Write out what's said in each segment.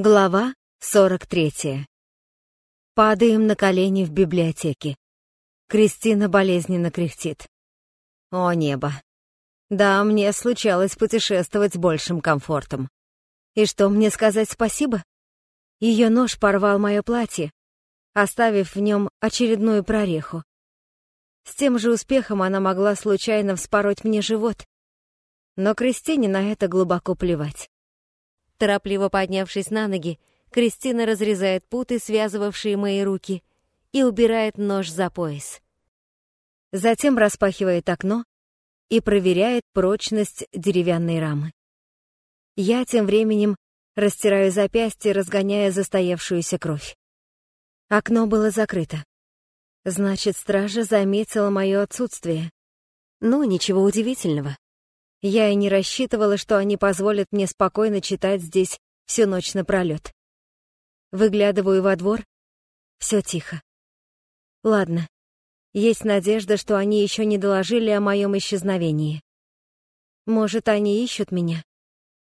Глава 43. Падаем на колени в библиотеке. Кристина болезненно кряхтит. О небо. Да, мне случалось путешествовать с большим комфортом. И что, мне сказать спасибо? Ее нож порвал мое платье, оставив в нем очередную прореху. С тем же успехом она могла случайно вспороть мне живот. Но Кристине на это глубоко плевать. Торопливо поднявшись на ноги, Кристина разрезает путы, связывавшие мои руки, и убирает нож за пояс. Затем распахивает окно и проверяет прочность деревянной рамы. Я тем временем растираю запястье, разгоняя застоявшуюся кровь. Окно было закрыто. Значит, стража заметила мое отсутствие. Ну, ничего удивительного. Я и не рассчитывала, что они позволят мне спокойно читать здесь всю ночь напролёт. Выглядываю во двор. Все тихо. Ладно. Есть надежда, что они еще не доложили о моем исчезновении. Может, они ищут меня?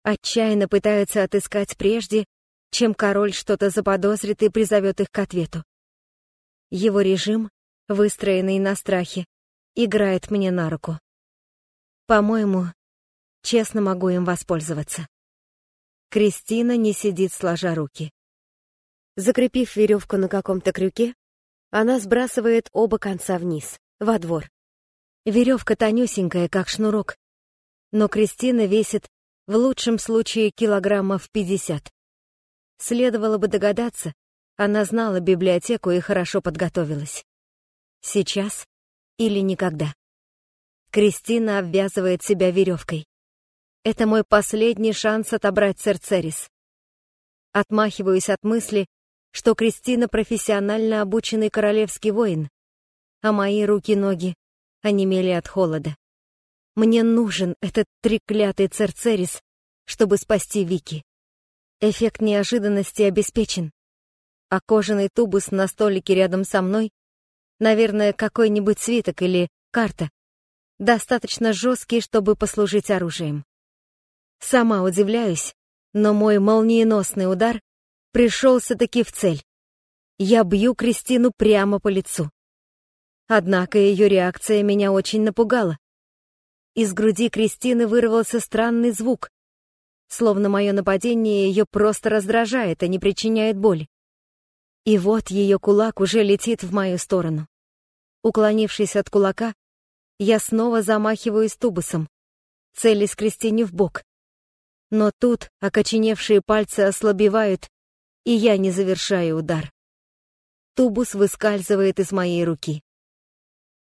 Отчаянно пытаются отыскать прежде, чем король что-то заподозрит и призовет их к ответу. Его режим, выстроенный на страхе, играет мне на руку. По-моему, честно могу им воспользоваться. Кристина не сидит сложа руки. Закрепив веревку на каком-то крюке, она сбрасывает оба конца вниз, во двор. Веревка тонюсенькая, как шнурок, но Кристина весит в лучшем случае килограммов пятьдесят. Следовало бы догадаться, она знала библиотеку и хорошо подготовилась. Сейчас или никогда. Кристина обвязывает себя веревкой. Это мой последний шанс отобрать Церцерис. Отмахиваюсь от мысли, что Кристина профессионально обученный королевский воин, а мои руки-ноги онемели от холода. Мне нужен этот треклятый Церцерис, чтобы спасти Вики. Эффект неожиданности обеспечен. А кожаный тубус на столике рядом со мной, наверное, какой-нибудь свиток или карта, достаточно жесткий, чтобы послужить оружием. Сама удивляюсь, но мой молниеносный удар пришелся-таки в цель. Я бью Кристину прямо по лицу. Однако ее реакция меня очень напугала. Из груди Кристины вырвался странный звук, словно мое нападение ее просто раздражает, а не причиняет боль. И вот ее кулак уже летит в мою сторону. Уклонившись от кулака, я снова замахиваюсь тубусом, целясь Кристине в бок. Но тут окоченевшие пальцы ослабевают, и я не завершаю удар. Тубус выскальзывает из моей руки.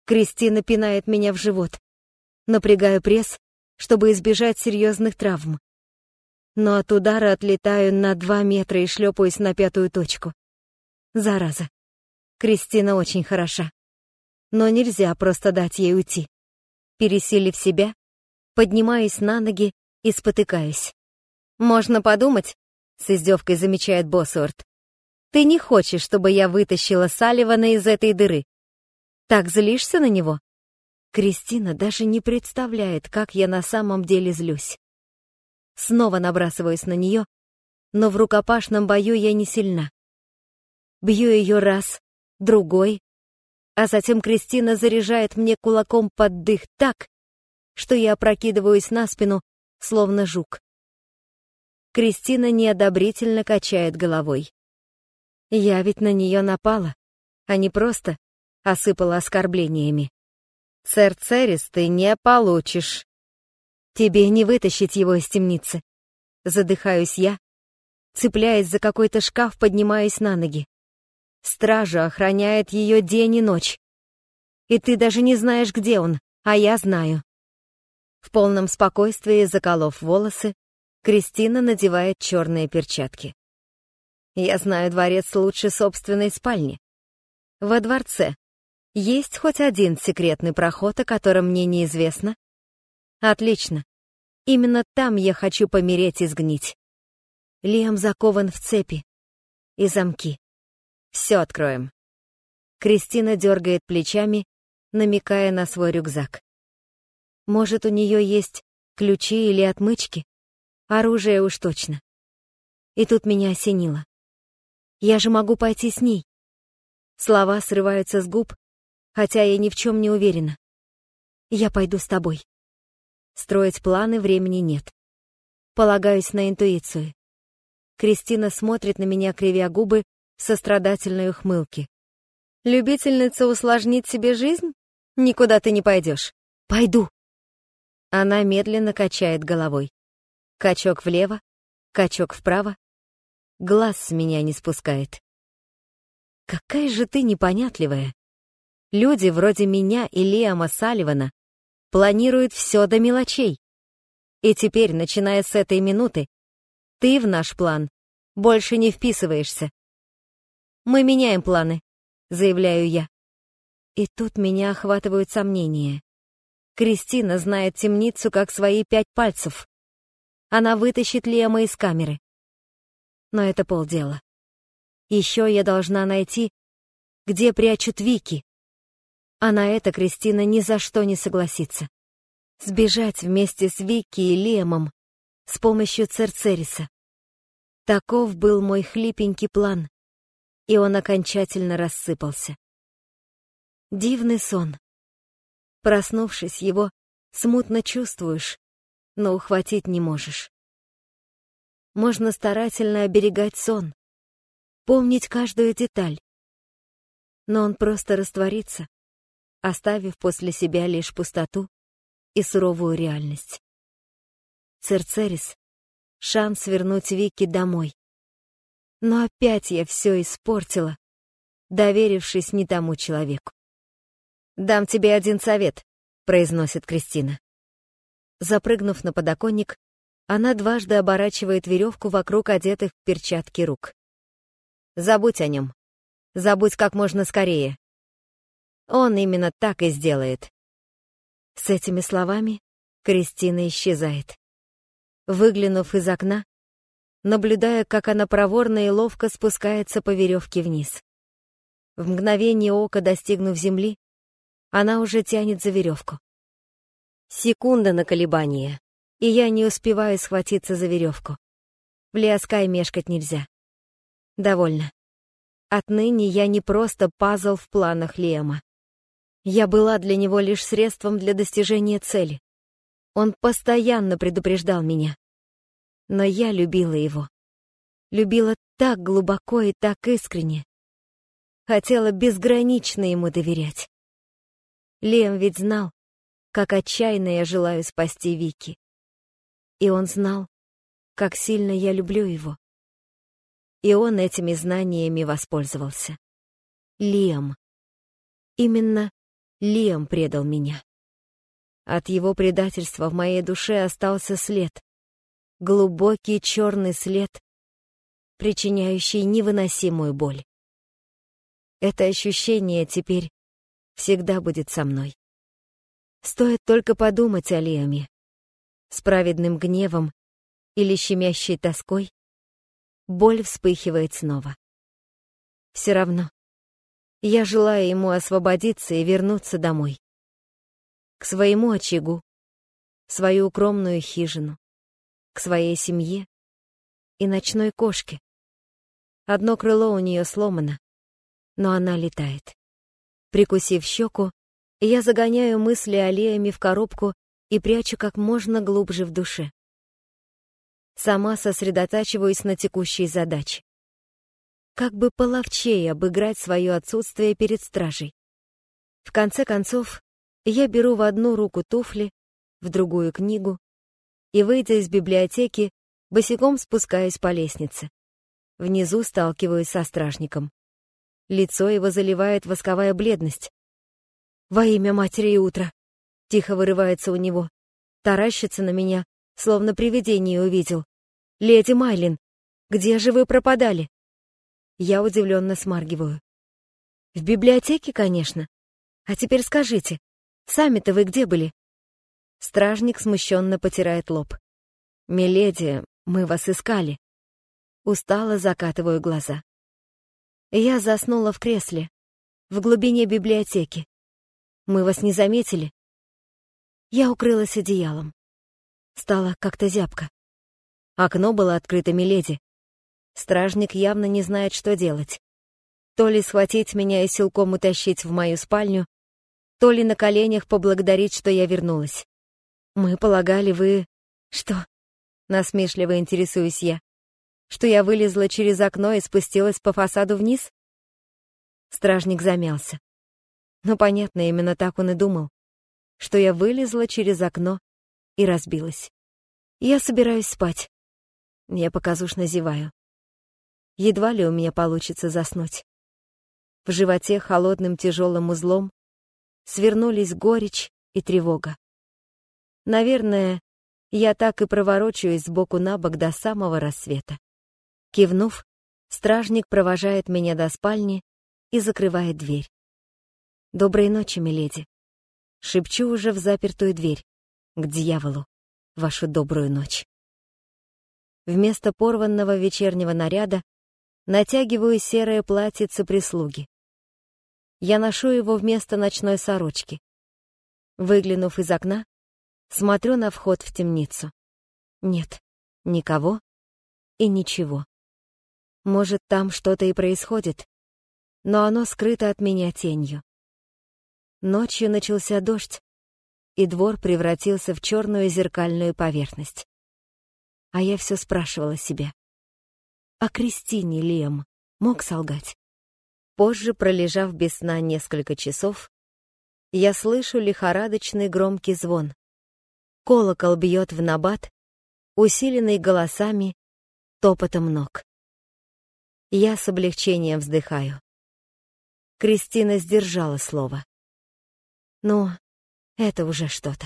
Кристина пинает меня в живот. Напрягаю пресс, чтобы избежать серьезных травм. Но от удара отлетаю на два метра и шлепаюсь на пятую точку. Зараза. Кристина очень хороша но нельзя просто дать ей уйти. Пересилив себя, поднимаюсь на ноги и спотыкаюсь. «Можно подумать», — с издевкой замечает Боссуорт, «ты не хочешь, чтобы я вытащила Салливана из этой дыры. Так злишься на него?» Кристина даже не представляет, как я на самом деле злюсь. Снова набрасываюсь на нее, но в рукопашном бою я не сильна. Бью ее раз, другой, а затем Кристина заряжает мне кулаком под дых так, что я опрокидываюсь на спину, словно жук. Кристина неодобрительно качает головой. Я ведь на нее напала, а не просто осыпала оскорблениями. «Сэр Церис, ты не получишь. Тебе не вытащить его из темницы». Задыхаюсь я, цепляясь за какой-то шкаф, поднимаясь на ноги. Стража охраняет ее день и ночь. И ты даже не знаешь, где он, а я знаю. В полном спокойствии, заколов волосы, Кристина надевает черные перчатки. Я знаю дворец лучше собственной спальни. Во дворце есть хоть один секретный проход, о котором мне неизвестно? Отлично. Именно там я хочу помереть и сгнить. Лиам закован в цепи и замки. Все откроем. Кристина дергает плечами, намекая на свой рюкзак. Может, у нее есть ключи или отмычки? Оружие уж точно. И тут меня осенило. Я же могу пойти с ней. Слова срываются с губ, хотя я ни в чем не уверена. Я пойду с тобой. Строить планы времени нет. Полагаюсь на интуицию. Кристина смотрит на меня, кривя губы, со страдательной ухмылки. Любительница усложнить себе жизнь? Никуда ты не пойдешь. Пойду. Она медленно качает головой. Качок влево, качок вправо. Глаз с меня не спускает. Какая же ты непонятливая. Люди вроде меня и Лиама Салливана планируют все до мелочей. И теперь, начиная с этой минуты, ты в наш план больше не вписываешься. Мы меняем планы, заявляю я. И тут меня охватывают сомнения. Кристина знает темницу как свои пять пальцев. Она вытащит Лема из камеры. Но это полдела. Еще я должна найти, где прячут Вики. А на это Кристина ни за что не согласится. Сбежать вместе с Вики и Лемом с помощью Церцериса. Таков был мой хлипенький план, и он окончательно рассыпался. Дивный сон. Проснувшись, его смутно чувствуешь, но ухватить не можешь. Можно старательно оберегать сон, помнить каждую деталь. Но он просто растворится, оставив после себя лишь пустоту и суровую реальность. Церцерис — шанс вернуть Вики домой. Но опять я все испортила, доверившись не тому человеку. «Дам тебе один совет», — произносит Кристина. Запрыгнув на подоконник, она дважды оборачивает веревку вокруг одетых в перчатки рук. Забудь о нем. Забудь как можно скорее. Он именно так и сделает. С этими словами Кристина исчезает. Выглянув из окна, наблюдая, как она проворно и ловко спускается по веревке вниз. В мгновение ока достигнув земли, она уже тянет за веревку. Секунда на колебание, и я не успеваю схватиться за веревку. В Лиаскай мешкать нельзя. Довольно. Отныне я не просто пазл в планах Лема. Я была для него лишь средством для достижения цели. Он постоянно предупреждал меня. Но я любила его. Любила так глубоко и так искренне. Хотела безгранично ему доверять. Лем ведь знал, как отчаянно я желаю спасти Вики. И он знал, как сильно я люблю его. И он этими знаниями воспользовался. Лиам. Именно Лиам предал меня. От его предательства в моей душе остался след. Глубокий черный след, причиняющий невыносимую боль. Это ощущение теперь всегда будет со мной. Стоит только подумать о Лиаме. С праведным гневом или щемящей тоской боль вспыхивает снова. Все равно. Я желаю ему освободиться и вернуться домой. К своему очагу, свою укромную хижину, к своей семье и ночной кошке. Одно крыло у нее сломано, но она летает. Прикусив щеку, я загоняю мысли аллеями в коробку и прячу как можно глубже в душе. Сама сосредотачиваюсь на текущей задаче. Как бы половчее обыграть свое отсутствие перед стражей. В конце концов, я беру в одну руку туфли, в другую книгу, и, выйдя из библиотеки, босиком спускаюсь по лестнице. Внизу сталкиваюсь со стражником. Лицо его заливает восковая бледность. «Во имя матери и утра!» Тихо вырывается у него. Таращится на меня, словно привидение увидел. «Леди Майлин, где же вы пропадали?» Я удивленно смаргиваю. «В библиотеке, конечно. А теперь скажите, сами-то вы где были?» Стражник смущенно потирает лоб. «Миледи, мы вас искали». Устало закатываю глаза. Я заснула в кресле, в глубине библиотеки. Мы вас не заметили. Я укрылась одеялом. Стало как-то зябко. Окно было открыто, миледи. Стражник явно не знает, что делать. То ли схватить меня и силком утащить в мою спальню, то ли на коленях поблагодарить, что я вернулась. Мы полагали, вы... Что? Насмешливо интересуюсь я. Что я вылезла через окно и спустилась по фасаду вниз? Стражник замялся. Ну, понятно, именно так он и думал. Что я вылезла через окно и разбилась. Я собираюсь спать. Я показушно зеваю. Едва ли у меня получится заснуть. В животе холодным тяжелым узлом свернулись горечь и тревога. Наверное, я так и проворочаюсь сбоку на бок до самого рассвета. Кивнув, стражник провожает меня до спальни и закрывает дверь. «Доброй ночи, миледи». Шепчу уже в запертую дверь. К дьяволу. Вашу добрую ночь. Вместо порванного вечернего наряда натягиваю серое платьице прислуги. Я ношу его вместо ночной сорочки. Выглянув из окна, смотрю на вход в темницу. Нет, никого и ничего. Может, там что-то и происходит, но оно скрыто от меня тенью. Ночью начался дождь, и двор превратился в черную зеркальную поверхность. А я все спрашивала себя. А Кристине Лем мог солгать? Позже, пролежав без сна несколько часов, я слышу лихорадочный громкий звон. Колокол бьет в набат, усиленный голосами, топотом ног. Я с облегчением вздыхаю. Кристина сдержала слово. Ну, это уже что-то.